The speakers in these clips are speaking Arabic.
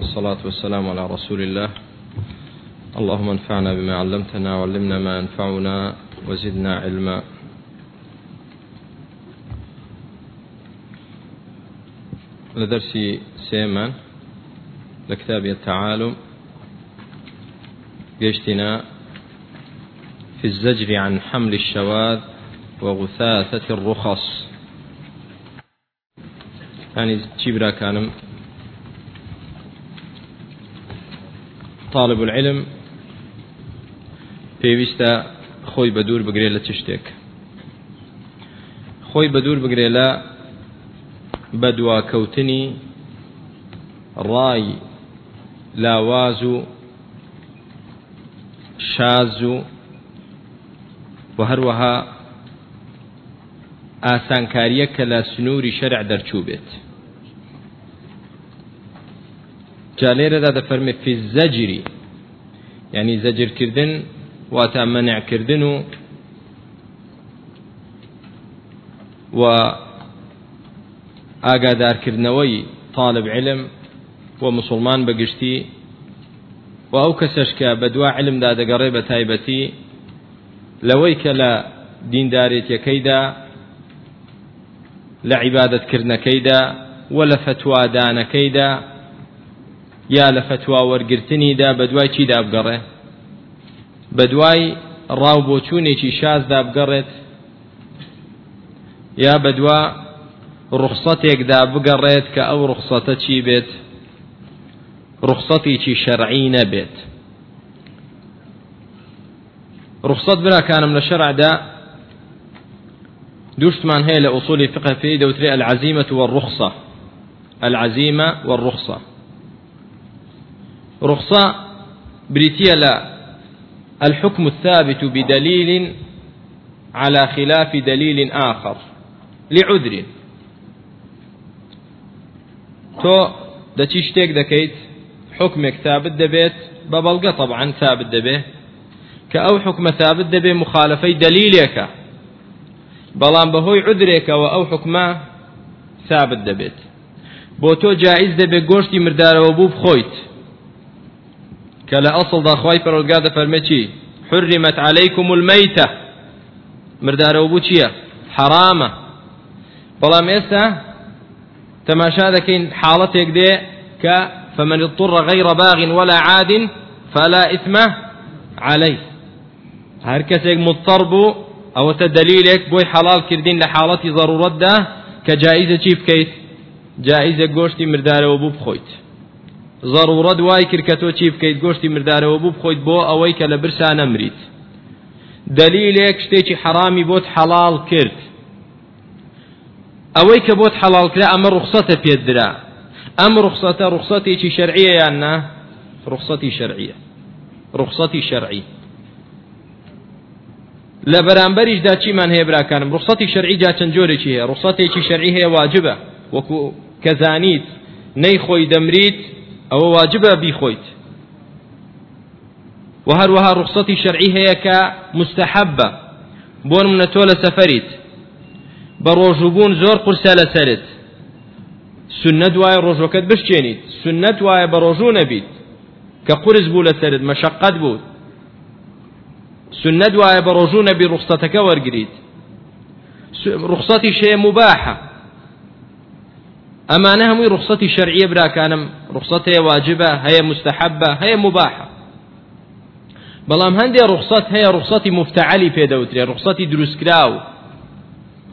والصلاة والسلام على رسول الله. اللهم انفعنا بما علمتنا وعلمنا ما ينفعنا وزدنا علما. لدرسي سيما لكتاب التعالم جيشتنا في الزجر عن حمل الشواذ وغثاثة الرخص. يعني جبرا كان طالب العلم پێویستە خۆی بە دوور بگرێت لە چ شتێک. خۆی بە دوور بگرێ لە بە دواکەوتنی ڕای لاواز و شاز و و هەروەها ئاسانکاریە کە لە سنووری شەرع دەرچوو بێت. جا لێرەدا دەفەرمێت فی زەجری یعنی زەجرکردن واتە مەنعکردن و و ئاگادارکردنەوەی طالب علم و مسلمان بەگشتی و ئەو کەسەش کە بە دوا علمدا دەگەڕێ بە تایبەتی لەوەی کە لە دیندارێتیەکەیدا لە عیبادەتکردنەکەیدا و لە فتوادانەکەیدا یا لە فتوا وەرگرتنیدا بە دوای چیدا بگەڕێ بە دوای ڕاو بۆچوونێکی شازدا بگەڕێت یا بە دوا ڕوخسەتێکدا بگەڕێت کە ئەو ڕوخسەتە چی بێت؟ ڕوخسەتێکی شەرعی نەبێت. ڕوخسەت براکانم لە شەرعدا دوشتمان هەیە لە ئوصولی فقه پێی دەوترێ العزیمة والرخصة. العزيمة والرخصة. رخصة بريتيا لا. الحكم الثابت بدليل على خلاف دليل آخر لعذر. تۆ دەچی شتێک دەکەیت؟ حکمێک ثابت دەبێت بە بەڵگە طبعا ثابت دەبێت کە ئەو حکمە ثابت دەبێت مخالفەی دلیلێکە. بەڵام بەهۆی عذرێکەوە ئەو حکمە ثابت دەبێت. بۆ تۆ جایز دەبێت گۆشتی مردارەوە بوو بخۆیت. لە ئەسڵدا خی پەرۆلگا دەفەرمێ چی حرمت عليكم الميتة. مردارەوە بوو چییە حرامە بەڵام ئێستا تەماشا دەکەین حاڵەتێک دێ کە فمن اضطر غير باغ ولا عاد فلا إثم عليه. هەر کەسێک مضطر بوو ئەوەتە دلیلێک بۆی حەڵال کردین لە حاڵەتی ضرورەتدا کە جایزە چی بکەیت جایزە گۆشتی مردارەوە بوو بخۆیت ضرورەت وای کرد کە تۆ چی بکەیت؟ گۆشتی مردارەوە بوو بخۆیت بۆ ئەوەی کە لە برسا نەمریت دلیلێک شتێکی حرامی بۆت حەڵال کرد. ئەوەی کە بۆت حەڵال کرا ئەمە ڕوخسەتە پێت درا. ئەم ڕوخسەتە ڕوخسەتێکی شەرعیە یان نا؟ ڕوخسەتی شەرعیە. ڕوخسەتی شەرعی. لە بەرامبەریشدا چیمان هەیە براکانم؟ ڕوخسەتی شەرعی جا چەند جۆرێکی هەیە؟ ڕوخسەتێکی شەرعی هەیە واجبە. وەکو کە زانیت نەی خۆی دەمریت ئەوە واجبە بیخۆیت. و هەروەها ڕوخسەتی شەرعی هەیە کە مستحبە بۆ منە تۆ لە سەفەریت. بە ڕۆژوبوون زۆر قورسە لەسەرت سنت وایە ڕۆژەکەت بشتێنیت سنت وایە بە ڕۆژوو نەبیت. کە قرس بوو لەسەرت مەشقەت بوو. سنت وایە بە ڕۆژوو نەبی ڕوخسەتەکە وەرگریت. ڕوخسەتی شەیە مباحە. ئەمانە هەمووی ڕوخسەتی شەرعیە براکانم. ڕوخسەت هەیە واجبە هەیە مستحبە هەیە مباحە. بەڵام هەندێک ڕوخسەت هەیە ڕوخسەتی مفتعلی پێدەوترێ ڕوخسەتی دروستکراو.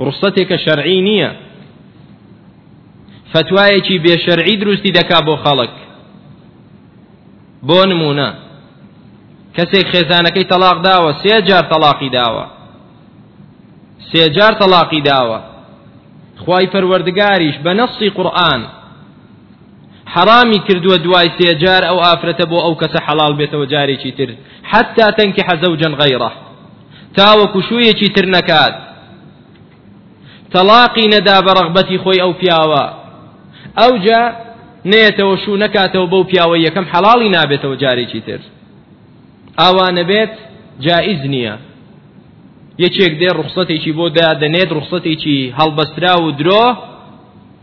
ڕوخسەتێکە شەرعی نییە. فتوایەکی بێشەرعی دروستی دەکا بۆ خەڵک. بۆ نمونە. کەسێک خێزانەکەی تەلاق داوە سێ جار تەلاقی داوە. سێ جار تەلاقی داوە. خوای پەروەردگاریش بە نەسی قورئان حرامی کردووە دوای سێجار ئەو ئافرەتە بۆ ئەو کەسە حەڵال بێتەوە جارێکی تر. حتا تەنکی حەزەوجەن غەیڕە تاوەکو شوویەکی تر نەکات. تەلاقی نەدا بە ڕەغبەتی خۆی ئەو پیاوە. ئەوجا نێتەوە شوو نەکاتەوە بەو پیاوە یەکەم حەڵاڵی نابێتەوە جارێکی تر. ئاوانە بێت جائز نییە. یەکێک دێ ڕوخسەتێکی بۆ دا دەنێت ڕوخسەتێکی هەڵبەسترا و درۆ.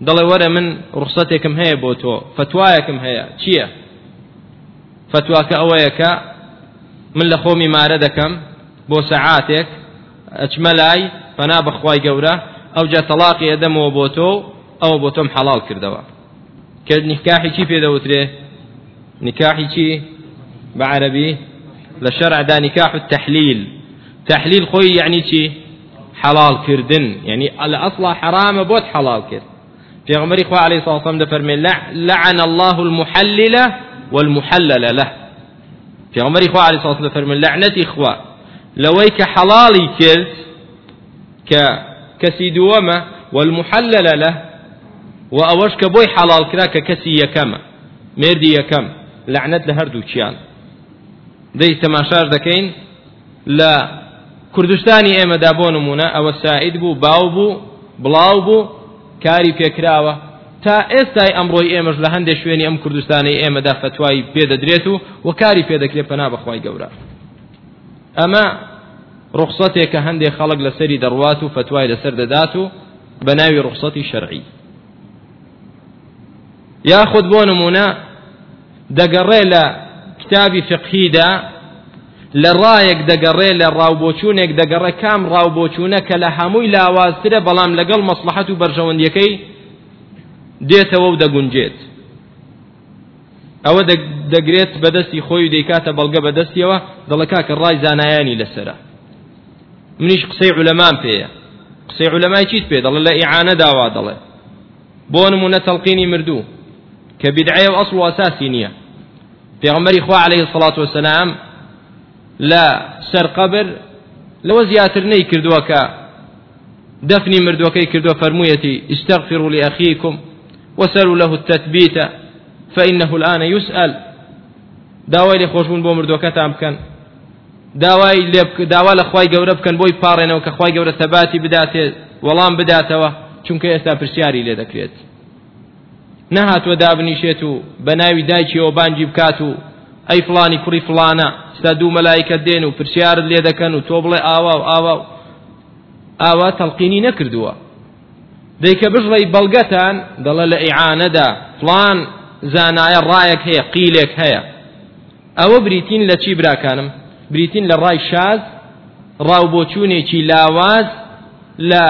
دەڵێ وەرە من ڕوخسەتێکم هەیە بۆ تۆ. فتوایەکم هەیە. چییە؟ فتواکە ئەوەیە کە من لە خۆمی مارە دەکەم بۆ سەعاتێک. ئەچمە لای فەنا بەخوای گەورە. ئەو جا تەلاقی ئەدەمەوە بۆ تۆ ئەوە بۆ تۆم حەڵال کردەوە. کە نکاحی چی پێدەوترێ؟ نکاحی چی؟ بعربي لشرع دا نكاح التحليل تحليل خوي يعني چی حلال كردن. يعني الأصل حرام بوت حلال كرد. في غمر إخوة عليه الصلاة والسلام دفرمي لعن الله المحلل والمحلل له. في غمر إخوة عليه الصلاة والسلام دفرمي لعنة إخوة. لويك حلالي كرد ك كسيدوما والمحلل له وأوش كبوي حلال كرا ككسي يكما مردي يكم لعنت لهردو چيان دەی تەماشاش دەکەین لە کوردستانی ئێمەدا بۆ نمونە ئەوە سعید بوو باو بوو بڵاو بوو کاری پێکراوە تا ئێستای ئەمڕۆی ئێمەش لە هەندێک شوێنی ئەم کوردستانی ئێمەدا فتوای پێدەدرێت و و کاری پێدەکرێت پەنا بەخوای گەورە. ئەمە ڕخسەتێک کە هەندێک خەڵک لەسەری دەڕوات و فتوای لەسەر دەدات و بە ناوی ڕخسەتی شەرعی. یاخود بۆ نمونە دەگەڕێ لە کتابی فقهیدا لە ڕایەک دەگەڕێ لە ڕاوبۆچوونێک دەگەڕێ. کام ڕاوبۆچوونە کە لە هەمووی لاوازترە بەڵام لەگەڵ مەسلحەت و بەرژەوەندیەکەی دێتەوە و دەگونجێت. ئەوە دەگرێت بەدەستی خۆی و دەیکاتە بەڵگە بەدەستیەوە دەڵەکا کە ڕای زانایانی لەسرە. منیش قسەی علەمان پێیە قسەی علەمای چیت پێ؟ دەڵێ لە ئیعانە داوا دەڵێ. بۆ نمونە تەڵقینی مردوو کە بیدعەیە و ئەسڵ و ئەساسی نییە. پێغمبەری خوا عليه الصلاة والسلام لا سەر قبر لەوە زیاتر نەی کردووە کە دفنی مردوەکەی کردووە فەرموویەتی استغفروا لأخيكم وسلوا له التثبيت فإنه الآن يسأل. داوای لێ خۆشبوون بۆ مردوەکەتان بکەن. داوای لێ داوا لە خی گەورە بکەن بۆی پاڕێنەوە کە خی گەورە تەباتی بداتێ وەڵام بداتەوە چونکە ئێستا پرسیاری لێ دەکرێت. نەهاتوە دابنیشێت و بە ناوی دایکیەوە بانجی بکات و ئەی فلانی کوڕی فلانە ستا دوو مەلایکە دێن و پرسیارت لێ دەکەن و تۆ بڵێ ئاوا و ئاوا و ئاوا تەڵقینی نەکردووە. دەیکە بژڕی بەڵگەتان دەڵێ لە ئیعانەدا فلان زانایە ڕایەک هەیە قیلێک هەیە. ئەوە بریتین لە چی براکانم؟ بریتین لە ڕای شاز ڕاو بۆچوونێکی لاواز لە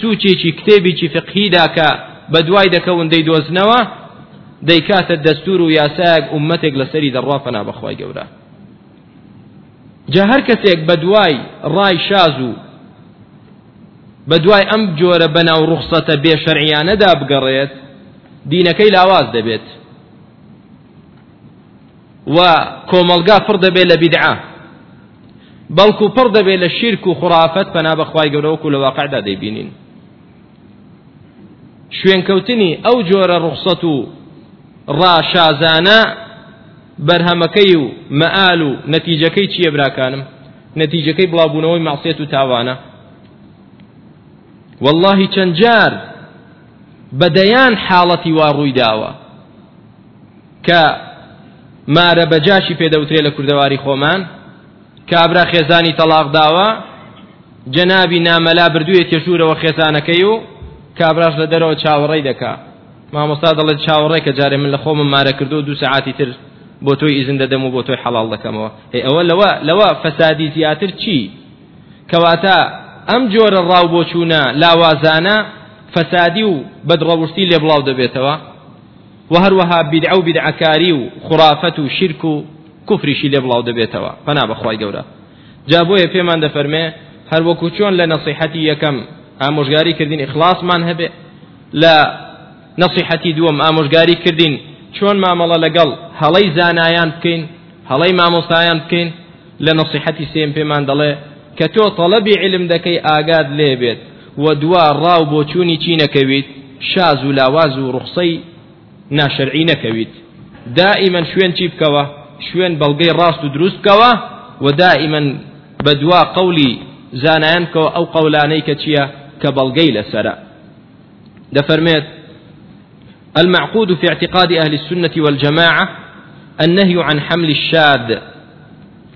سوچێکی کتێبێکی فقهیدا کە بە دوای دەکەون دەیدۆزنەوە دەیکاتە دەستور و یاسایەک عومەتێک لەسەری دەڕوا فەنا بەخوای گەورە. جا هەر کەسێک بە دوای ڕای شاز و بە دوای ئەم جۆرە بەناو ڕوخسەتە بێ شەرعیانەدا بگەڕێت دینەکەی لاواز دەبێت. و کۆمەلگا پڕ دەبێت لە بیدعا. بەڵکو پڕ دەبێت لە شیرک و خوڕافەت پەنا بەخوای گەورەوەکو لە واقعدا دەیبینین. شوێنکەوتنی ئەو جۆرە ڕوخسەت و ڕاشازانە بەرهەمەکەی و مەئال و نەتیجەکەی چییە براکانم؟ نەتیجەکەی بڵاوبوونەوەی ماسیێت و تاوانە. واللهی چەند جار بەدەیان حاڵەتی وا ڕووی داوە. کە مارە بەجاشی پێدەوترێ لە کوردەواری خۆمان کابرا خێزانی تەلاق داوە جەنابی نامەلا بردوویە تێشورەوە خێزانەکەی و کابراش لە دەرەوە چاوەڕێی دەکا. مامۆستا دەڵێت چاوەڕێ کە جارێ من لە خۆمم مارە کردو دوو سعاتی تر بۆ تۆی ئیزن دەدەم و بۆ تۆی حەڵال دەکەمەوە. هی ئەوە لەوە لەوە فەسادی زیاتر چی؟ کەواتە ئەم جۆرە ڕاو بۆ چوونە لاوازانە فەسادی و بەدڕەوشتی لێ بڵاو دەبێتەوە. و هەروەها بیدع و بیدعکاری و خرافەت و شرک و کوفریشی لێ بڵاو دەبێتەوە. پەنا بەخوای گەورە. جا بۆیە پێمان دەفەرمێ هەر وەکو چۆن لە نەسیحەتی یەکەم ئامۆژگاری کردین ئیخلاصمان هەبێ لە نەسیحەتی دووەم ئامۆژگاری کردین. چۆن مامەڵە لەگەڵ هەڵەی زانایان بکەین هەڵەی مامۆستایان بکەین لە نەسیحەتی سێم پێمان دەڵێ کە تۆ تەڵەبی علم دەکەی ئاگاد لێ بێت و دوا ڕاو بۆ چوونی چی نەکەویت شاز و لاواز و ڕوخسەی ناشەرعی نەکەویت. دائما شوێن چی بکەوە؟ شوێن بەڵگەی ڕاست و دروست بکەوە و دائما بە دوا قەولی زانایان بکەوە ئەو قەولانەی کە چییە؟ كبلغي لسرا دفرميت المعقود في اعتقاد أهل السنة والجماعة النهي عن حمل الشاد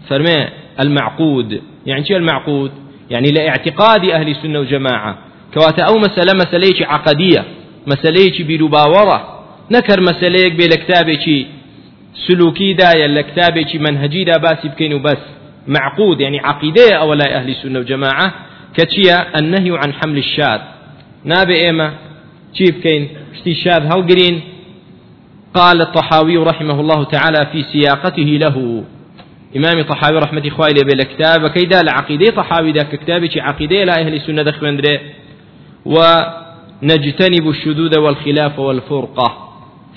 فرمي المعقود. يعني شو المعقود؟ يعني لاعتقاد أهل السنة والجماعة. كواتا أو مسألة مسألة عقدية مەسلەیەکی بیر و باوەڕە نەکەر مەسلەیەک بێ لە کتابێکی سلوکیدایە لە کتابێکی منهجیدا باسی بکەین و بەس معقود يعني عقيدة أو لا أهل السنة وجماعة كتشيا النهي عن حمل الشاذ. نابي إيما كيف كين شتي شاذ هل قال الطحاوي رحمه الله تعالى في سياقته له إمام طحاوي رحمة إخوائي لي بالكتاب كيدا لعقيدة طحاوي ذاك كتابي عقيدة لا أهل السنة دخل ونجتنب الشذوذ والخلاف والفرقة.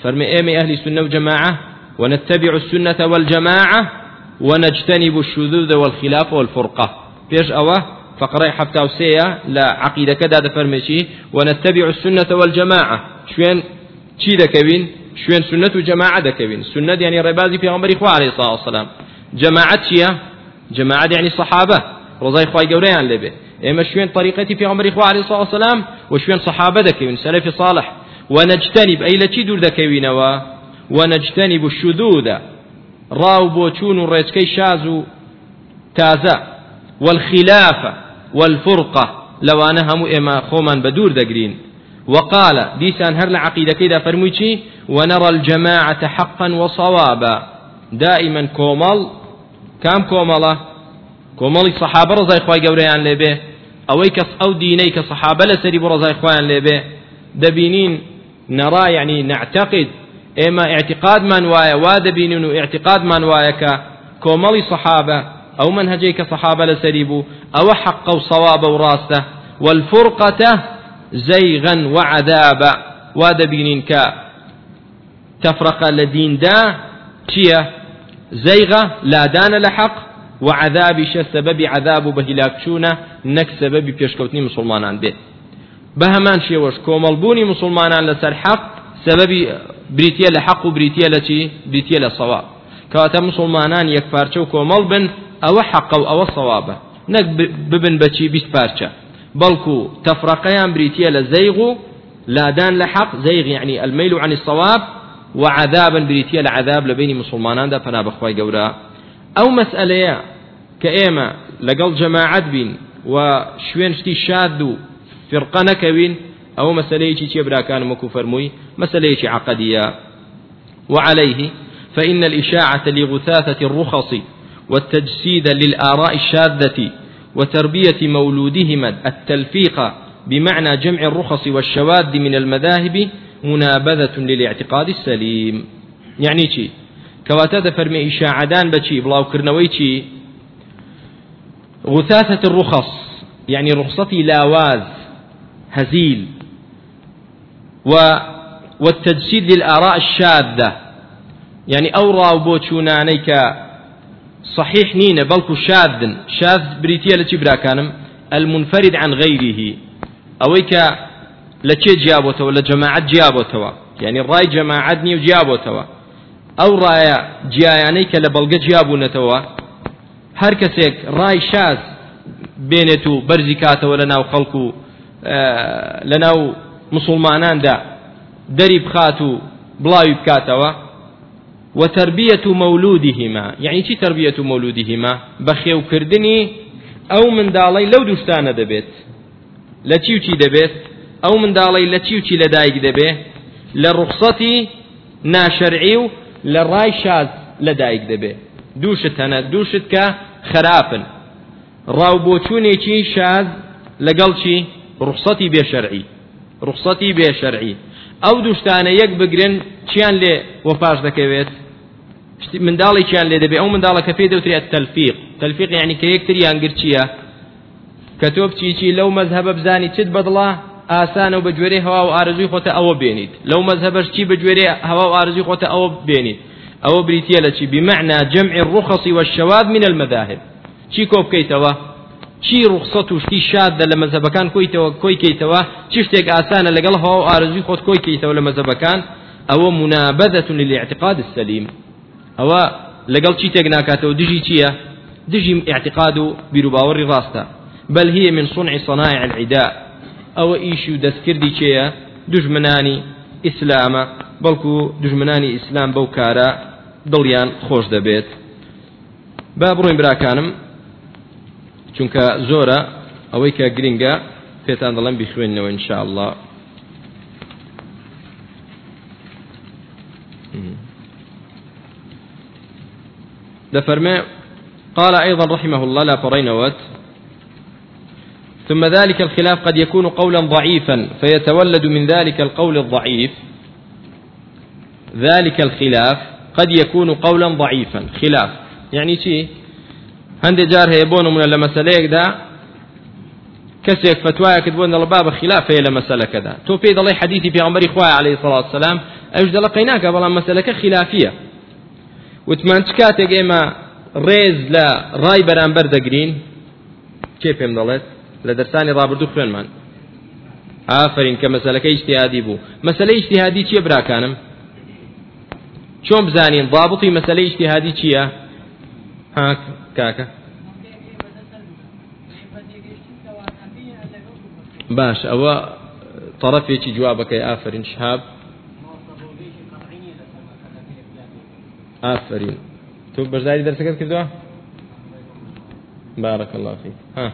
فرمي إيمي أهل السنة وجماعة ونتبع السنة والجماعة ونجتنب الشذوذ والخلاف والفرقة. بيش أوه فقرأي حفتة وسيا لا عقيدة كذا دفرمشي ونتبع السنة والجماعة. شوين چی دەکەوین شوێن سنت و جەماعە دەکەوین سنت ینی ڕێبازی پێغمبەری خوا عليه الصلاة والسلام. جەماعەت چییە جەماعەت ینی صحابە ڕۆزای خوای گەورەیان لێبێ ئێمە شوێن طریقەتی پێغمبەری خوا عليه الصلاة والسلام و شوێن صحابە دەکەوین سەلفی صالح. ونجتنب. أي لچی دوور دەکەوینەوە ونجتنب الشذوذ. ڕاو بۆ چوون و ڕێچکەی شاز و تازە والخلافة. والفرقة لەوانە هەموو ئێمە خۆمان بە وقال ديسان هر كده فرموشي ونرى الجماعة حقا وصوابا. دائما كومل كام كومل صحابة رضي إخوة قوريان لبه. أوي كس أو ديني كصحابة لسري برضي إخوان لبه. دبينين نرى يعني نعتقد. ئێمە اعتقادمان وایە وا دەبینن و اعتقادمان وایەکە کۆمەڵی سەحابە ئەو منهجەی کە سەحابە لەسەری بوو ئەوە حەقە و سەوابە و ڕاستە والفرقة زيغا وعذابا. وا دەبینین کە تفرقة لدين دا چییە زەیغە لادانە لە حەق وعذابیشە سەبەبی عذاب و بەهیلاک چوونە نەک سەبەبی پێشکەوتنی مسلمانان بێت بە هەمان شێوەش کۆمەڵبوونی مسلمانان لەسەر حەق سەبەبی بریتە لە حەق و بریتە لە کەواتە مسلمانان پارچە و کۆمەڵ بن ئەوە حەقە و ئەوە سەوابە. نەک ببن بەچی بیست پارچە. بەڵکو تەفرەقەیان بریتە لە زەیغ و لادان لە حەق زەیغ يعني الميل عن الصواب وعذابا بريتيا لعذاب لبين مسلمانان دا فنا بخواي قورا أو مسألة كإيما لقل جماعة بين وشوين شتي شاد فرقة نكوين أو مسألة تيبرا كان مكو فرموي مسألة عقدية وعليه فإن الإشاعة لغثاثة الرخص والتجسيد للآراء الشاذة وتربية مولودهما التلفيق بمعنى جمع الرخص والشواذ من المذاهب منابذة للاعتقاد السليم. يعني چی؟ کەواتە دەفەرمێ ئیشاعدان بەچی بڵاوکردنەوەی چی؟ غثاثة الرخص يعني رخصتي لاواز هزيل و والتجسيد للآراء الشاذة. يعني ئەو ڕاو بۆ چوونانەی کە صحیح نینە بەڵکو شادن شاد بریتە لە چی براکانم؟ المنفرد عن غيره ئەوەی کە لە چێ جیابەتەوە لە جەماعەت جیابەتەوە یعنی ڕای جەماعەت نیە و جیابەتەوە ئەو ڕایە جیایانەی کە لە بەڵگە جیابوونەتەوە. هەر کەسێک ڕای شاز بێنێت و بەرزی کاتەوە لە ناو خەڵکو و لە ناو مسلماناندا دەری بخات و بڵاوی بکاتەوە. وتربية مولودهما يعني چی تربية مولودهما بەخێوکردنی ئەو منداڵی لەو دوستانە دەبێت. لە چی و چی دەبێت؟ ئەو منداڵی لە چی و چی لەدایک دەبێ لە ڕوخسەتی ناشەرعی و لە ڕای شاز لەدایک دەبێ دووشت هەنە دووشت کە خراپن. ڕاو بۆچوونێکی شاز لەگەڵ چی؟ ڕوخسەتی بێشەرعی. ڕوخسەتی بێشەرعی. ئەو دوشتانە یەک بگرن چیان لێ وەپاش دەکەوێت؟ منداڵی چیان لێ دەبێت ئەو منداڵە کە پێ دەوترێت تەلفیق. تەلفیق یعنی کە یەکتریان گرچیە کە تۆ بچیچی لەو مەذهبە بزانی چت بەدڵا ئاسانە و بە گوێرەی هەوا و ئارزوی خۆتە ئەوە بێنیت. لەو مەذهبەش چی بە گوێرەی هەوا و ئارزوی خۆتە ئەوە بێنیت ئەوە بریتە لە چی؟ بمعنى جمع الرخص والشواذ من المذاهب. چی کۆ بکەیتەوە؟ چی ڕوخسەت و شتی شادە لە مەزەبەکان کۆیتەوە کۆی کەیتەوە؟ چ شتێک ئاسانە لەگەڵ هەوا و ئارزوی خۆت کۆی کەیتەوە لە مەزەبەکان ئەوە منابەدەة للاعتقاد السليم. ئەوە لەگەڵ چی تێک ناکاتەوە؟ دژی چییە؟ دژی اعتقاد و بیرروباوەڕی ڕاستە. بل هي من صنع صنائع العداء. ئەو ئیشە دەستکردی چیە دوژمنانی ئیسلام بەڵکو دوژمنانی ئیسلام بەو کارە دڵیان خۆش دەبێت با بڕوین براکانم چونکە زۆرە ئەوەی کە گرینگە پێتان دەڵێم بخوێنە ان شاء الله دفرمي. قال أيضا رحمه الله لا فرينوت ثم ذلك الخلاف قد يكون قولا ضعيفا فيتولد من ذلك القول الضعيف. ذلك الخلاف قد يكون قولا ضعيفا. خلاف. يعني شيء هند جار هيبون من المسألة دا. كسيك فتوايا كتبون الباب خلاف هي لمسألة كذا. تو في ضلي حديثي في عمر إخوة عليه الصلاة والسلام. أجد لقيناك بلا مسألة خلافية وتمان چ کاتێک ئێمە ڕێز لە ڕای بەرامبەر دەگرین کێ پێم دەڵێت؟ لە دەرسانی ڕابردوو خوێنمان. ئافرین کە مەسلەکە ئیشتیادی بوو. مەسلە ئیشتیادی چیە براکانم؟ چۆن بزانین ضابطی مەسلە ئیشتیادی چییە؟ ها کاکە. باش ئەوە طرفێکی جوابەکەی ئافرین شهاب. ئافرین تۆ بەشداری دەرسەکەت کردووە؟ بارك الله فيك ها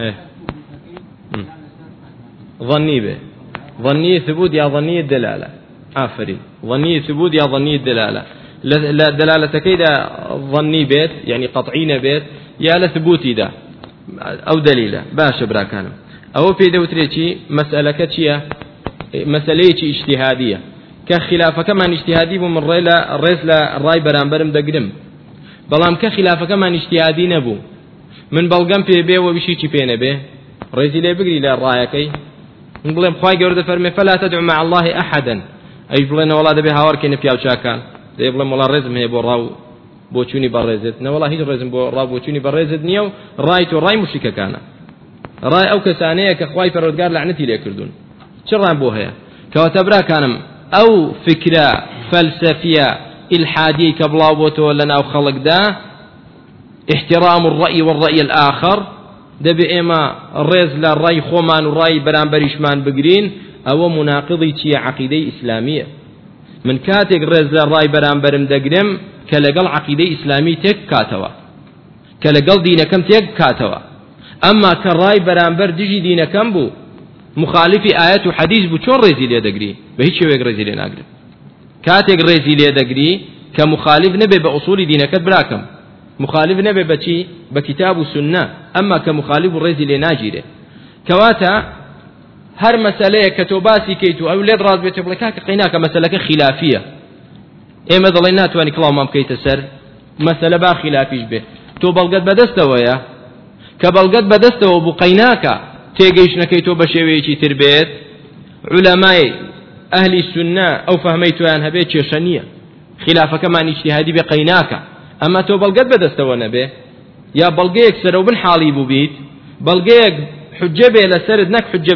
إيه ظني به ظني ثبوت يا ظني الدلالة آفرين ظني ثبوت يا ظني الدلالة لا دلالة كيدا ظني بيت يعني قطعين بيت يا لثبوتي دا؟ أو دليلة باش براكانم أو في دوتريتي مسألة كتشية مسألة اجتهادية كخلافة كمان اجتهادي من ريلا الرئيس لا الراي برامبرم دقدم. بەڵام کە خلافەکەمان نیشتیادی نەبوو من بەڵگەم پێ بێ و بشیی پێ نەبێ ڕێزی لێ بگری لە ڕایەکەی من بڵێم خی گەورە فەرمێ فلا تدع مع الله أحدا. ئەی بڵێن وڵا دەبێ هاوارکەینە پیاوچاکان دێ بڵێم وڵا ڕێزم هەیە بۆ ڕاو بۆچوونی بەڕێزت نەوەڵا هیچ ڕێزم بۆ ڕاو بۆچوونی بەڕێزت نییە و ڕای تۆ ڕای مشکەکانە ڕای ئەو کەسانەیە کە خی پەرۆدگار لەعنەتی لێ کردوون چ ڕان بۆ هەیە کەواتە براکانم ئەو فکرە فەلسەفیە ئیلحادی کە بڵاو بۆتەوە لەناو خەڵکدا احترام الرأي والرأي الآخر دەبێ ئێمە ڕێز لە ڕای خۆمان و ڕای بەرامبەریشمان بگرین ئەوە مناقضی چیە عقیدەی ئیسلامیە. من کاتێک ڕێز لە ڕای بەرامبەرم دەگرم کە لەگەڵ عقیدەی ئیسلامی تێک کاتەوە. کە لەگەڵ دینەکەم تێک کاتەوە. ئەمما کە ڕای بەرامبەر دژی دینەکەم بوو بوو مخالفی ئایات و حەدیث بوو چۆن ڕێزی لێ دەگری بە هیچ شێوەیەک ڕێزی لێ ناگرم كاتێک ڕێزی لێ دەگری کە مخالف نەبێ بە ئوسولی دینەکەت براکەم مخالف نەبێ بەچی بە کتاب و سنە ئەمما کە مخالف و ڕێزی لێ ناگیرێ کەواتە هەر مەسلەیە کە تۆ باسی کەیت و ئەو لێت ڕاست بێت بڵێ کڵاومان بکەیتە سەر مەسلە با خلافیش بێ تۆ بەڵگەت بەدەستەوەیە کە بەڵگەت بەدەستەوە بوو تێگەیشتنەکەی تۆ بە شێوەیەکی تر بێت. علەمای ئەهلی سنە ئەو فەهمەی تویان هەبێ کێشە نییە خلافەکەمان ئیجتیهادی بێ قەیناکە ئەمە تۆ بەڵگەت بەدەستەوە نەبێ یا بەڵگەیەک سەرە و بن حاڵی بوو بیت بەڵگەیەک حجە بێ لەسرت نەک حجە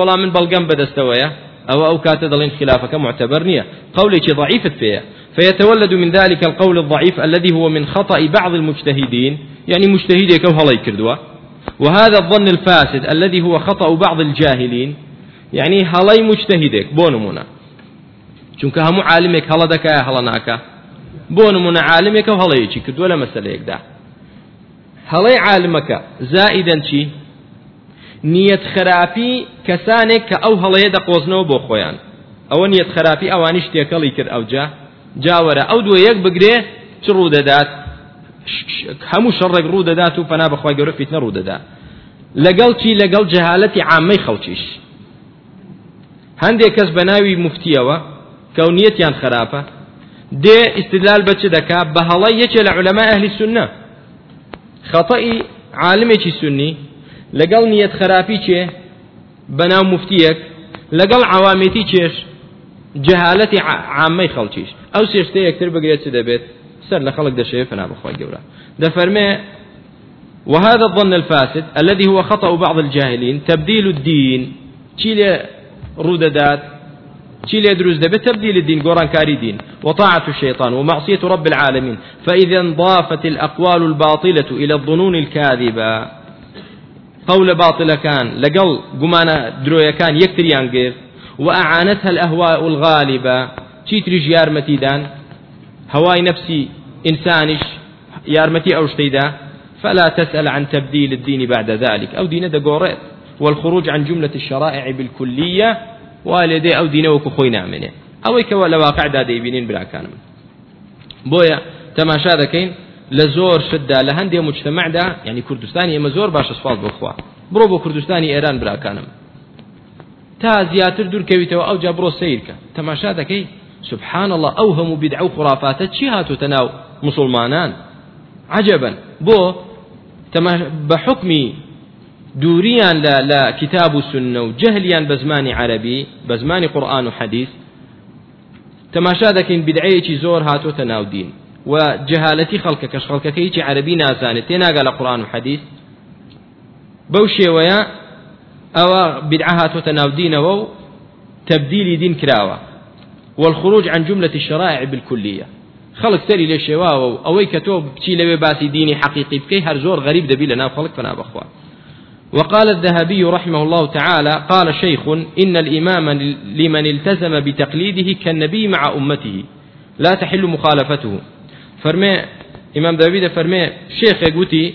وەڵام من بەڵگەم بەدەستەوەیە أو أو كات دلين خلافك معتبر نية. قولي ضعيفة فيها. فيتولد من ذلك القول الضعيف الذي هو من خطأ بعض المجتهدين. يعني مجتهدي كوها الله يكردوا وهذا الظن الفاسد الذي هو خطأ بعض الجاهلين. يعني هلاي مجتهدك بونمونا چونك همو عالمك هلا دكا هلا ناكا بونمونا عالمك وهلاي چي كدولا مسألة دا. هلاي عالمك زائدا چي نیت خراپی کەسانێک کە ئەو هەڵەیە دەقۆزنەوە بۆ خۆیان. ئەوە نیت خراپی ئەوانی شتێکەڵی کرد ئەو جا جاوەرە ئەو دووە یەک بگرێ چ ڕوو دەدات؟ هەموو شەڕێک ڕوو دەدات و پەنا بەخوای گەورە فیتنە ڕوو دەدا لەگەڵ چی؟ لەگەڵ جەهالەتی عامەی خەڵکیش. هەندێک کەس بە ناوی مفتیەوە کەونیەتیان خراپە دێ استدلال بە چ دەکا؟ بە هەڵی یەکێ لە علەما ئەهلی سنە. خەتەئی عالمێکی سنی لەگەڵ نیەت خراپی چێ؟ بەناو مفتیەک لەگەڵ عوامێتی چێش؟ جهالەتی عامەی خەڵکیش. ئەو سێشتە یەکتر بگرێت چ دەبێت؟ لە خەڵک دەشێ فنا بخوای گەورە دەفەرمێ وهذا الظن الفاسد الذي هو خطأ بعض الجاهلين تبديل الدين چی ڕوودەدات چی لێ دروست دەبێت تبديل الدين قرآن گۆڕینی دین وطاعة الشيطان ومعصية رب العالمين. فإذا انضافت الأقوال الباطلة إلى الظنون الكاذبة. قەولە باطلەکان لەگەڵ گومانە درۆیەکان یەکتریان گرت وأعانتها الأهواء الغالبة. ئیتر یارمەتیدان هەوای نەفسی ئینسانیش یارمەتی ئەو شتەی دا فلا تسأل عن تبديل الدين بعد ذلك. ئەو دین دەگۆڕێت والخروج عن جملة الشرائع بالكلية والدي أو دينه وكخوي نعمنه ئەوەی کەەوە لە واقعدا دەیبینین براکانم بۆیە تەماشا دەکەین لە زۆر شتدا لە هەندێک مجتمعدا یعنی کوردستانی ئێمە زۆر باشە سوال بخوا. بڕۆ بۆ کوردستانی ئێران براکانم تا زیاتر دوورکەویتەوە ئەو جا بڕۆ سیرکە تەماشا دەکەی سبحان الله ئەو هەموو بدع و خرافاتە چی هاتوتە ناو مسلمانان. عجبا. بۆ بە حکمی دووریان لە لە کتاب و سنە و جەهلیان بە زمانی عەربی بە زمانی قورآن و حەدیث تەماشا دەکەین بدعەیەکی زۆر هاتۆتە ناو دین و جەهالەتی خەڵکە کەش خەڵکەکە هیچی عەربی نازانێت تێناگە تبديل دين كراوة. والخروج عن جملة الشرائع بالكلية. خلق سري لێ شێواوە و ئەوەی کە تۆ بچی لەوێ باسی دینی حقیقی بکەی هەر زۆر غەریب دەبی لە فنا بخوا. وقال الذهبي رحمه الله تعالى قال شيخ إن الإمام لمن التزم بتقليده كالنبي مع أمته. لا تحل مخالفته. فرمي إمام داوود فرمي شيخ يقولي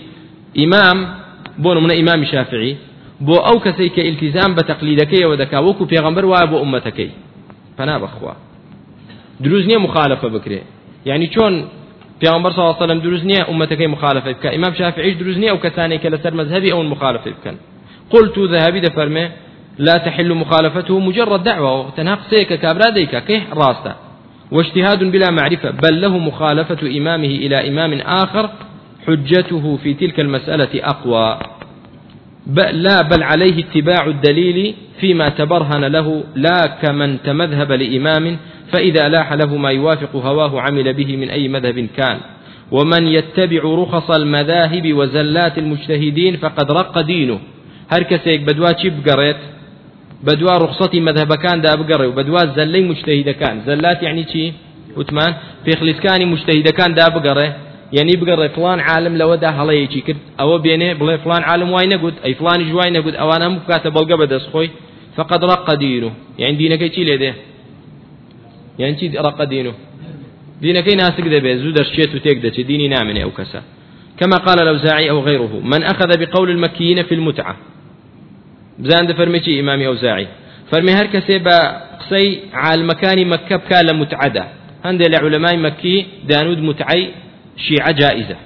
إمام بون من إمام شافعي بە تەقلیدەکەیەوە دەکا وەکو پێغەمبەر وایە بۆ ئومەتەکەی پنا بەخوا دروست نییە مخالفە بکرێ یعنی چۆن پیامبر صلی الله علیه و سلم دروست نییە ئومەتەکەی مخالفە بکە. ئیمام شافعی دروست نییە ئەو کەسانی کە لەسەر مذهبی بکەن قلت ذهبي دەفەرمێ لا تحل مخالفته مجرد دەعوا تەنها قسەیەک کابرا دەیکا کە ئیه ڕاستە واجتهاد بلا معرفة بل له مخالفة إمامه إلى إمام آخر حجته في تلك المسألة أقوى. بل لا بل عليه اتباع الدليل فيما تبرهن له لا كمن تمذهب لإمام فإذا لاح له ما يوافق هواه عمل به من أي مذهب كان. ومن يتبع رخص المذاهب وزلات المجتهدين فقد رق دينه. هر کەسێک بەدوا چی بگەڕێت؟ بەدوا ڕخسەتی مەذهبەکاندا بگەڕێ و بەدوا زەلەی مجتهیدەکان زەلات یعنی چی؟ وتمان پێخلیسکانی مجتهیدەکاندا بگەڕێ. یعنی بگەڕێ فلان عالم لەوەدا هەڵەیەکی کرد؟ ئەوە بێنێ بڵێ فلان عالم وای نەگوت ئەی فلانی جوای نەگوت ئەوان هەموو بکاتە بەڵگە بەدەست خۆی فقد رق دينه. يعني دينەکەی چی لێ يعني چی رق دينه دينەکەی ناسک دەبێت زوو دەشتێت و تێک دەچێت دینی نامنێ ئەو كما قال الأوزاعي أو غيره من أخذ بقول المكيين في المتعة. بزان فرمي إمام أوزاعي؟ فرمي هر كسي بقصي على المكان مكة كان لمتعدة هند لعلماء مكي دانود متعي شيعة جائزة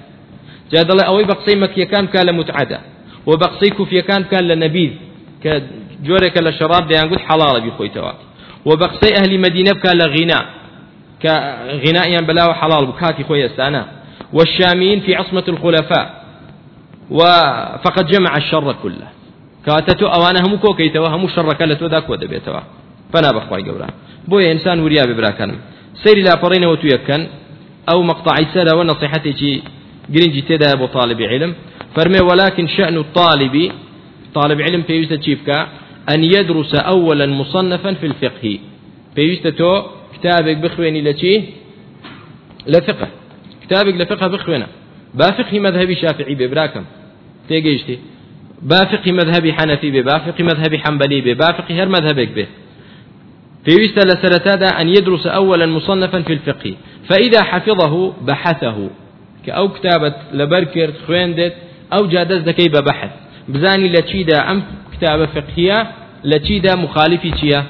جاد الله أوي بقصي مكية كان كان لمتعدة وبقصي كوفية كان كان لنبيذ كجورك للشراب ديان قلت حلال بخويتوا وبقصي أهل مدينة كان لغناء كغناء بلا حلال بكاتي خويا استانا والشاميين في عصمة الخلفاء. وفقد جمع الشر كله. كاتتو أوانا هم كوكيتوا هم شر كالتو ذاك ودبيتوا فنا بخواي قورا. بويا إنسان وريا ببرا كان. سيري لا فرين وتويكن أو مقطع سلا ونصيحتي گرینگی تێدایە بۆ طالب علم. فەرمێ ولكن شأن الطالب طالب علم پێویستە چی بکا أن يدرس أولا مصنفا في الفقه. في تو كتابك بخويني لشي؟ لفقه. كتابك لفقه بخوينا. بافقه مذهبي شافعي ببراكم. تيجيشتي. بافقه مذهبي حنفي به. مذهبي حنبلي به. بافقه هر مذهبك به. في لسرتادا أن يدرس أولا مصنفا في الفقه. فإذا حفظه بحثه. كأو كتابة لبركر خويندت أو جادز دكي ببحث. بزاني لتشيدا أم كتابة فقهية لتشيدا مخالفي تشيا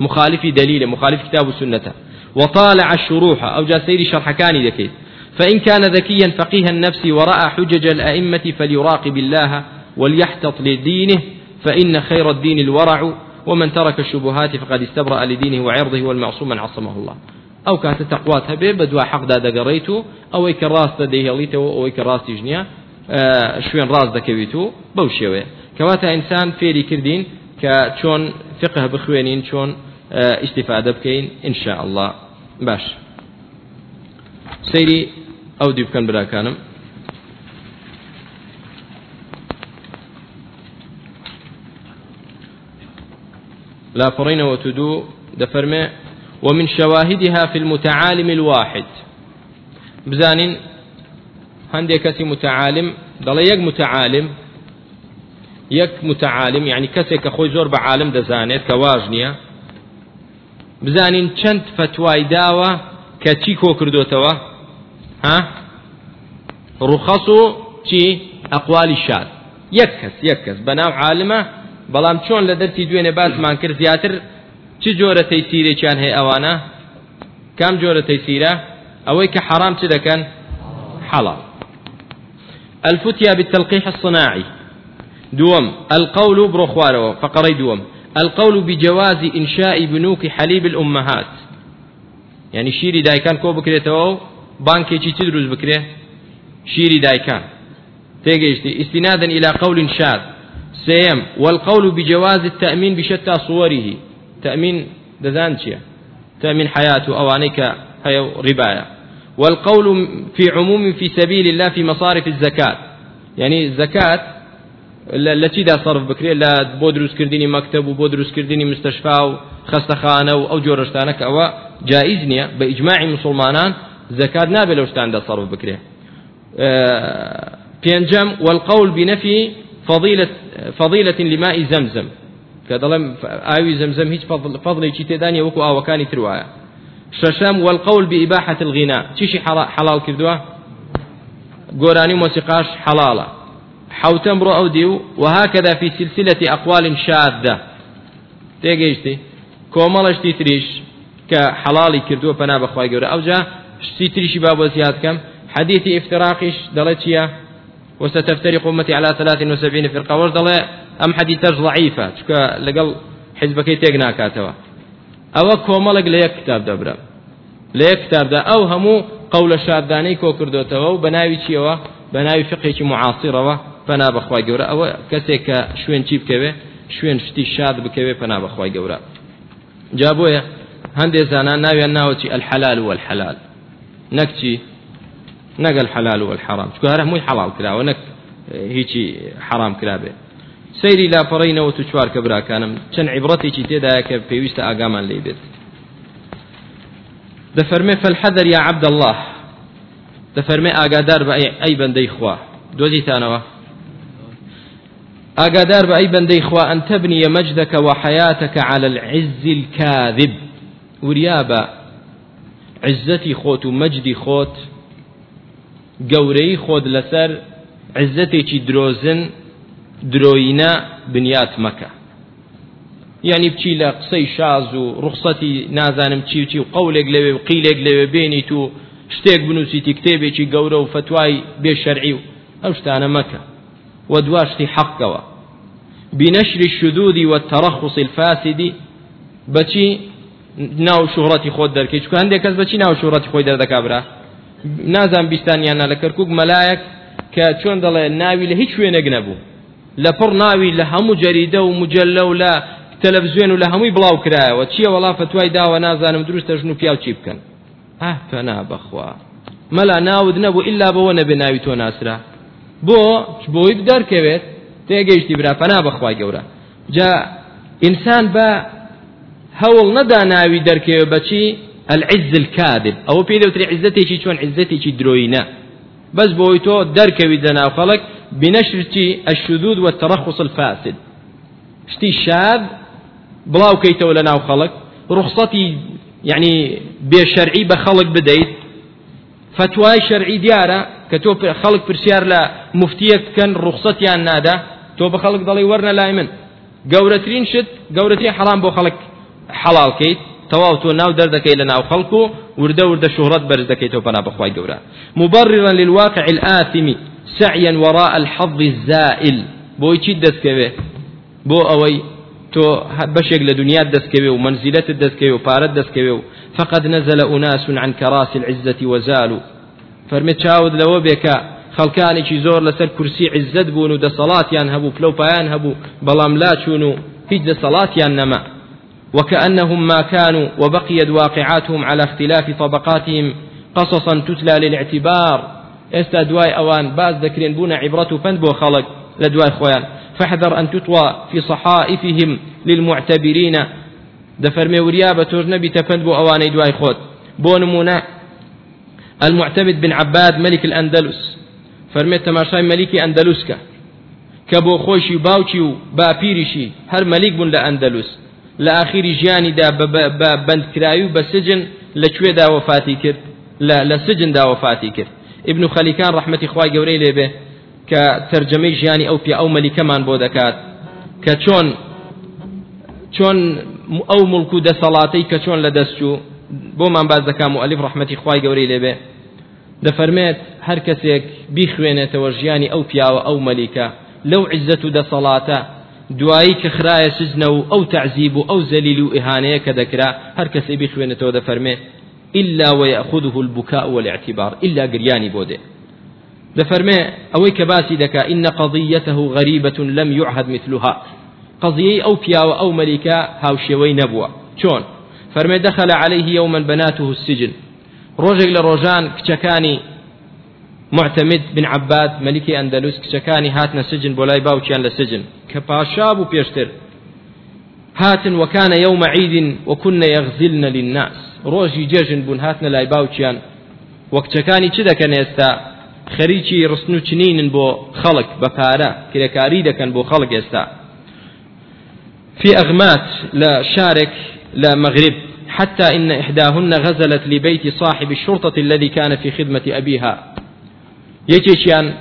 مخالفي دليل مخالف كتاب السنة وطالع الشروح أو جاسيري شرح كاني دكي فإن كان ذكيا فقيها النفس ورأى حجج الأئمة فليراقب الله وليحتط لدينه فإن خير الدين الورع ومن ترك الشبهات فقد استبرأ لدينه وعرضه والمعصوم من عصمه الله. ئەو کاتە تەقوات هەبێ بە دوا حەقدا دەگەڕیت و ئەوەی کە ڕاستە دەیهێڵیتەوە ئەوەی کە ڕاستی ژنیە شوێن ڕاست دەکەویت و بەو شێوەیە کەواتە ئینسان فێری کردین چۆن فقه بخوێنین چۆن ئیسیفادە بکەین ئینشاء الله. باش. سەیری ئەو دی بکەن براکانم لا فرينەوە تدوو دەفەرمێ ومن شواهدها في المتعالم الواحد. بزانين هندي كسي متعالم ضل متعالم. يك متعالم يعني كسي كخوي زور بعالم دزانيت كواجنيا بزانين چەند فتوای داوە کە چی کۆ کردوتەوە؟ ها؟ ڕوخەس و چی؟ ئەقوالی شاد. یەک کەس یەک کەس. بەناو عالمە بەڵام چۆن لە دەرسی دوێنێ باسمان کرد زیاتر چ جۆرە تەیسیرێکیان هەیە ئەوانە؟ کام جۆرە تەیسیرە ئەوەی کە حرام چ دەکەن؟ حەڵال الفتيا بالتلقيح الصناعي. دوم. القول بڕۆ خوارەوە فەقەرەی دووەم. القول بجواز إنشاء بنوك حليب الأمهات. یعنی شیری دایکان کۆ بکرێتەوە بانکی لێ دروست بکرێ شیری دایکان. تێگەیشتی. استنادا إلى قول شاذ. سێیەم. والقول بجواز التأمين بشتى صوره. تەئمین دەزانن چیە تەئمینی حەیاتە ئەوانەی کە هی ڕیبایە والقول في عموم في سبيل الله في مصارف الزكاة. یعنی زەکاتی تێدا صەرف بکرێ لە بۆ دروستکردنی مەکتەب وبۆ دروستکردنی مستشفى وخەستەخانە ئەو جۆرە شتانەکە ئەو جائزنيا بإجماع مسلمانان زكاة نابل وشتان دا صرف بكري. أه بينجم والقول بنفي فضيلة فضيلة لماء زمزم. كدلم آوي زمزم هيج فضل فضل تداني وكو آو كاني تروايا ششم والقول بإباحة الغناء. تشي حلال كردوا قوراني موسيقاش حلالة. حوتم رؤو ديو وهكذا في سلسلة أقوال شاذة تيجيشتي كومالشتي تريش كحلالي كردوا فنا بخواي قورا أو جا شتي تريشي باب وزياد كم حديث افتراقش دلتشيا وستفترق أمتي على 73 فرقة ورد أم حديث ضعيفة شكا لقل حزبك تيقنا كاتوا أو كوملق ليك كتاب دبرا ليك كتاب دا أو همو قول شارداني كو كردوتوا وبناوي چيوا بناوي فقهي معاصرة فنا بخواي قورا أو كسيك شوێن چی بکەوێ شوێن شتی شاذ بکەوێ پەنا بەخوای گەورە جا بۆیە هەندێ زانا ناوی ناوەتە الحلال والحلال. نەک نەک الحلال والحرام. چونکە هەر هەمووی حەڵال کراوە نەک هیچی حرام کرابێ. سەیری لاپەڕە نەوەت و چوار کە براکانم. چەند عیبڕەتێکی تێدایە کە پێویستە ئاگامان لێ بێت. دەفەرمێ فالحذر یا الله دەفەرمێ ئاگادار بە ئەی بەندەی خوا. دۆزیتانەوە؟ ئاگادار ئەی بەندەی خوا ئەن تبنیە مەجدەکە وحياتك على العز الكاذب. وریا بە عزەتی خۆت و مەجدی خۆت گەورەی خۆت لەسەر عزتێکی درۆزن درۆینە بنیات مەکە یعنی قسەی شاز و ڕوخسەتی نازانم چی چی و قەولێک لەوێ و قیلێک لەوێ بێنیت و شتێک بنووسیتی کتێبێکی گەورە و فتوای مەکە. و دواشتی حەقەوە بنشر الشذوذ والترخص الفاسد بچی ناو شهرەتی خۆت دەرکەی؟ چکە هەندێک کەس بچی ناو شهرەتی خۆی دەردەکا برا؟ نازان بیستانیانە لە کەرکک مەلایەک کە چۆن دەڵێ ناوی لە هیچ شوێنێک نەبوو. لە پڕ ناوی لە هەموو جەریدە و مجللە و لە تەلەڤزیۆن و لە هەمووی بڵاو کرایەوە. چییە وڵا فتوای داوە نازانم دروستە ژن و پیاو چی بکەن؟ ئاه فەنا بەخوا. مەلا ناود نەبوو ئللا بەوە نەبێ ناوی تۆ ناسرا. بۆ بۆی دەرکەوێت تێگەیشتی برا فەنا بەخوای گەورە. جا ئینسان بە هەوڵ نەدا ناوی دەرکەوێت بەچی العز الكاذب. ئەو پێ دەوترێ عزەتێکی چۆن عزەتێکی درۆینە بەس بۆی تۆ دەرکەوی دەناو خەڵک بنشر چی الشذوذ والترخص الفاسد. شتی شاد بڵاو کەیتەوە لە ناو خەڵک ڕخصەتی یعنی بێشەرعی بە خەڵک بدەیت. فتوای شەرعی دیارە كتو خلق برسيار لا مفتيك كان رخصتي عن نادا تو بخلق ضلي ورنا لايمن قورترين شت قورتين حرام بو خلق حلال كيت تەواو تۆ ناو دەردەکەی لە ناو خەڵکو و وردە وردە شهرت بەرز دەکەیتەوە پنا بەخوای گەورە. مبررا للواقع الآثم سعيا وراء الحظ الزائل. بۆی چی دەستکەوێ؟ بۆ ئەوەی تۆ بەشێک لە دنیا دەستکەوێ و منزلەتت دەستکەوێ و پارەت دەستکەوێ و فقد نزل أناس عن كراسي العزة وزالوا. فرمت چاود لەوە بێکە خەڵکانێکی زۆر لەسەر کورسی عزت بوون و دەسەڵاتیان هەبوو فلەوپایان هەبوو بەڵام لا چوون و هیچ دەسەڵاتیان نەما. وكأنهم ما كانوا وبقيت واقعاتهم على اختلاف طبقاتهم قصصا تتلى للاعتبار. استا دواي اوان باز ذكرين بونا عبرة فند بو خلق لدواي خويان فاحذر أن تطوى في صحائفهم للمعتبرين. دفر موريا بتور نبي تفند بو أواني دواي خود بو المعتمد بن عباد ملك الأندلس. فرميت تماشاي ملكي أندلسكا. كبو خوشي باوشي باپیریشی هر ملك بن لأندلس لە ئاخیری ژیانیدا بە بەندکراوی و بە سجن لەکوێدا وەفاتی کرد؟ لە سجندا وەفاتی کرد. ابن خەلیکان ڕحمەتی خوای گەورەی لێبێ کە تەرجەمەی ژیانی ئەو پیا ئەو مەلیکەمان بۆ دەکات. کە چۆن چۆن ئەو مڵک و دەسەڵاتەی کە چۆن دەستچوو بۆمان باز دەکام و ئەلیف ڕحمەتی خوای گەورەی لێبێ دەفەرمێت هەر کەسێک بیخوێنێتەوە ژیانی ئەو پیاوە ئەو مەلیکە لەو عزت و دەسەڵاتە دوایی کە خراە سزنە و ئەو تعزیب و ئەو زەلیل و ئیهانەیە کە دەکرا دەفەرمێ إلا ويأخذه البكاء والاعتبار إلا قرياني بودي دفرمي أوي كباسي دكا إن قضيته غريبة لم يعهد مثلها. قضية أو بياو أو ملكا هاوشيوي نبوة شون فرمي دخل عليه يوما بناته السجن. لە ڕۆژان کچەکانی معتمد بن عباد مەلیکی ئەندەلوس کچەکانی هاتنە سجن بۆ لای باوکیان لە سجن کە پاشا بوو پێشتر هاتن وكان يوم عيد وكنا يغزلن للناس. ڕۆژی جێژن بوون هاتنە لای باوکیان وەکچەکانی چ دەکەن ئێستا؟ خەریکی ڕستن و چنینن بۆ خەڵک بە پارە دەکەن بۆ خەڵک ئێستا. في أغمات شارك لا مغرب حتى إن إحداهن غزلت لبيت صاحب الشرطة الذي كان في خدمة أبيها. يجيشيان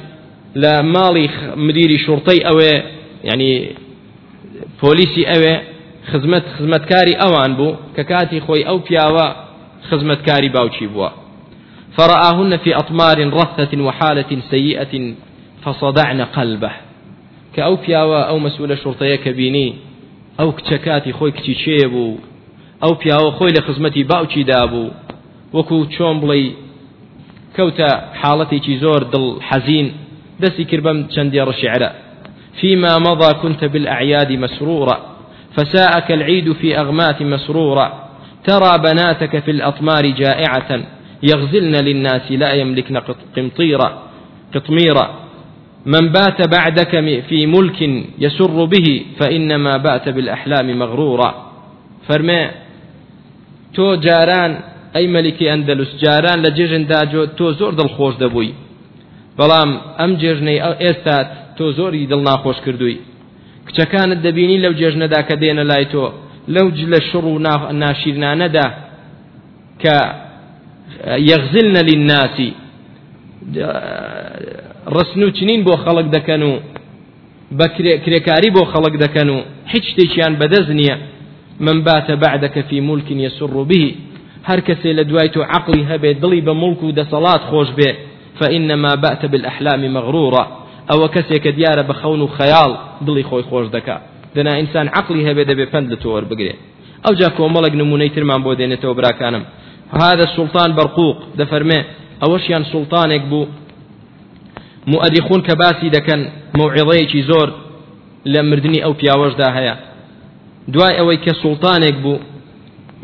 لا مالي مديري شرطي أو يعني بوليسي أو خزمت خزمتكاري أوان بو ككاتي خوي أو بياوا خزمتكاري باوشي بوا. فرآهن في أطمار رثة وحالة سيئة فصدعن قلبه. كأو بياوا أو مسؤول شرطية كبيني أو كتشكاتي خوي كتشيبو ئەو پیاوە خۆی لە خزمەتی باوکی دابوو وەکو چۆن بڵێ کەوتە حاڵەتێکی زۆر دڵ حەزین دەستی کرد بەم چەندی ڕشعرە فيما مضى كنت بالأعياد مسرورا. فساءك العيد في أغمات مسرورا. ترى بناتك في الأطمار جائعة. يغزلن للناس لا يملكن قمطيرا. قطميرا. من بات بعدك في ملك يسر به فإنما بات بالأحلام مغرورا. فرمي تۆ جاران ئەی مەلیکی ئەندەلوس جاران لە جێژندا تۆ زۆر دڵخۆش دەبووی. بەڵام ئەم جێژنەی ئێستا تۆ زۆری دڵ ناخۆش کردووی. کچەکانت دەبینی لەو جێژنەدا کە دێنە لای تۆ. لەو لە شڕ و ناشیرنانەدا کە یەغزلنە للناسی. ڕسن و چنین بۆ خەڵک دەکەن و بە کرێکاری بۆ خەڵک دەکەن و هیچ شتێکیان بەدەست نییە. من بات بعدك في ملك يسر به. هر كسي لدوايت عقلي هبه دلي بملك دسلات خوش به فإنما بأت بالأحلام مغرورا. أو كسي كديار بخون خيال دلي خوي خوش دكا دنا إنسان عقلي هبه دبي پند لتور بقري أو جاكو ملق نموني ترمان بودين توبرا كانم هذا السلطان برقوق دفرمي أوشيان سلطانك بو مؤرخون كباسي دكن موعظيكي زور لمردني أو بياوش دا هيا دوای ئەوەی کە سوڵتانێک بوو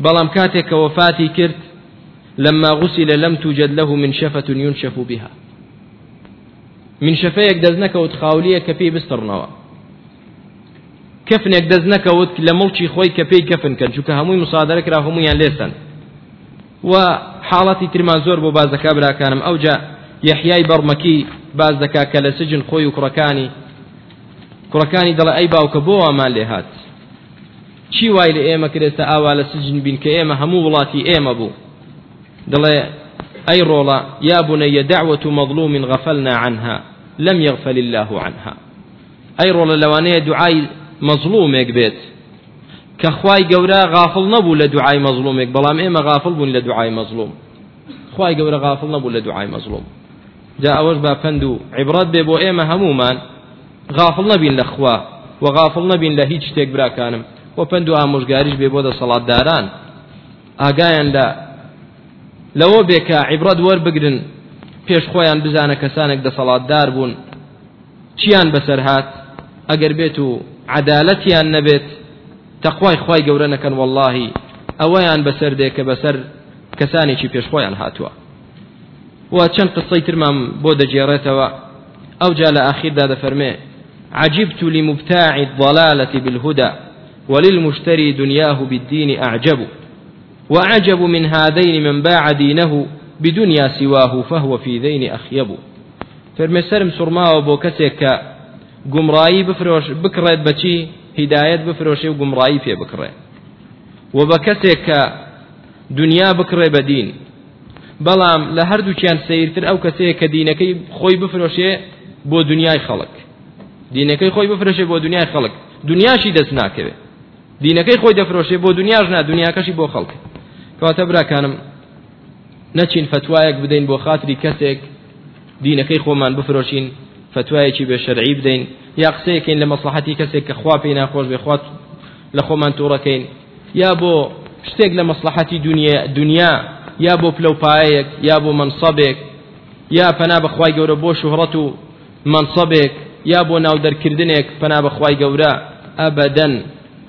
بەڵام کاتێک کە وفاتی کرد لما غسل لم توجد له من شفة ينشف بها. من شفەیەک دەست نەکەوت خاولیە کە پێی بستڕنەوە. کەفنێک دەست نەکەوت لە مڵکی خۆی کە پێی کەفن کەن چونکە هەمووی مسادرە کرا هەمویان لێسن و حاڵەتی ترمان زۆر بۆ باس دەکا براکانم. ئەوجا یەحیای بەرمەکی باس دەکا کە لە سجن خۆی و کوڕەکانی کوڕەکانی دەڵێ ئەی باوکە بۆ ئامان لێ هات. چی وای لە ئێمە کرێتە ئاوا لە سجن بین کە ئێمە هەموو وڵاتی ئێمە بوو دەڵێ ئەی ڕۆڵە يا بنيّ دعوة مظلوم غفلنا عنها لم يغفل الله عنها ئەی ڕۆڵە لەوانەیە دوعای مەظلومێک بێت کە خوای گەورە غافڵ نەبوو لە دوعای مەظلومێک بەڵام ئێمە غافڵ بوون لە دوعای مەظلوم خوای گەورە غافڵ نەبوو لە دوعای مەظلوم جا ئەوەش با پند و عیبرەت بێ بۆ ئێمە هەمومان غافڵ نەبین لە خوا وغافڵ نەبین لە هیچ شتێک و پند و ئامۆژگاریش بێ بۆ دەسەڵاتداران ئاگایان لە لەوە بێکە عیبرەت وەربگرن پێش خۆیان بزانە کەسانێک دەسەڵاتدار بوون. چیان بەسەر هات؟ ئەگەر بێت و عدالەتیان نەبێت تەخوای خی گەورە نەکەن واللهی. ئەوەیان بەسەر دێکە بەسەر کەسانێکی پێشخۆیان هاتووە. و چەند قسەی ترمام بۆ دەجێڕێتەوە. ئەو جا لە ئاخیردا دەفەرمێ عجبت لمبتاع الضلالة بالهدى. وللمشتري دنياه بالدين أعجب وأعجب من هذين من باع دينه بدنيا سواه فهو في ذين أخيب. فرمي سرم سرما کە گومڕایی بفرۆش بکڕێت بەچی هیدایەت بفرۆشێ و گومڕایی پێ بکڕێ. و بە کەسێک کە دنیا بکڕێ بە دین بەڵام لە هەردووچیان سیرتر ئەو کەسەیە کە دینەکەی خۆی بفرۆشێ بۆ دنیای خەڵک. دینەکەی خۆی بفرۆشێ دینەکەی خۆی دەفرۆشێ بۆ دنیاژ نا دنیاکەشی بۆ خەڵک. کەواتە براکانم نەچین فتوایەک بدەین بۆ خاتری کەسێک دینەکەی خۆمان بفرۆشین فتوایەکی بێ شەرعی بدەین. یا قسەیەکەین لە مەسلحەتی کەسێک کە خوا پێی ناخۆش بێ خوات لە خۆمان تووڕەکەین. یا بۆ شتێک لە مەسلحەتی دنیا یا بۆ پلەپایەک یا بۆ منسەبێک یا پەنا بەخوای گەورە بۆ شوهڕەت و منسەبێک یا بۆ ناو دەرکردنێک پەنا بەخوای گەورە. ئەبەدەن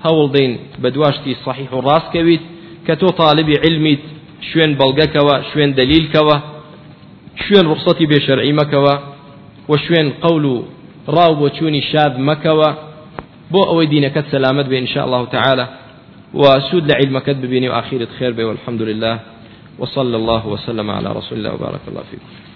هەوڵ دەین بە دواشتی صحیح و ڕاستکەویت کە تۆ طالبی علمیت شوێن بەڵگەکەوە شوێن دەلیلکەوە شوێن ڕخسەتی بێشەرعی مەکەوە و شوێن قەول و ڕاو بۆ چوونی شاد مەکەوە. بۆ ئەوەی دینەکەت سەلامت الله تعالى وسود لعلمك ببيني وآخرة خير به والحمد لله وصلى الله وسلم على رسول الله وبارك الله فيكم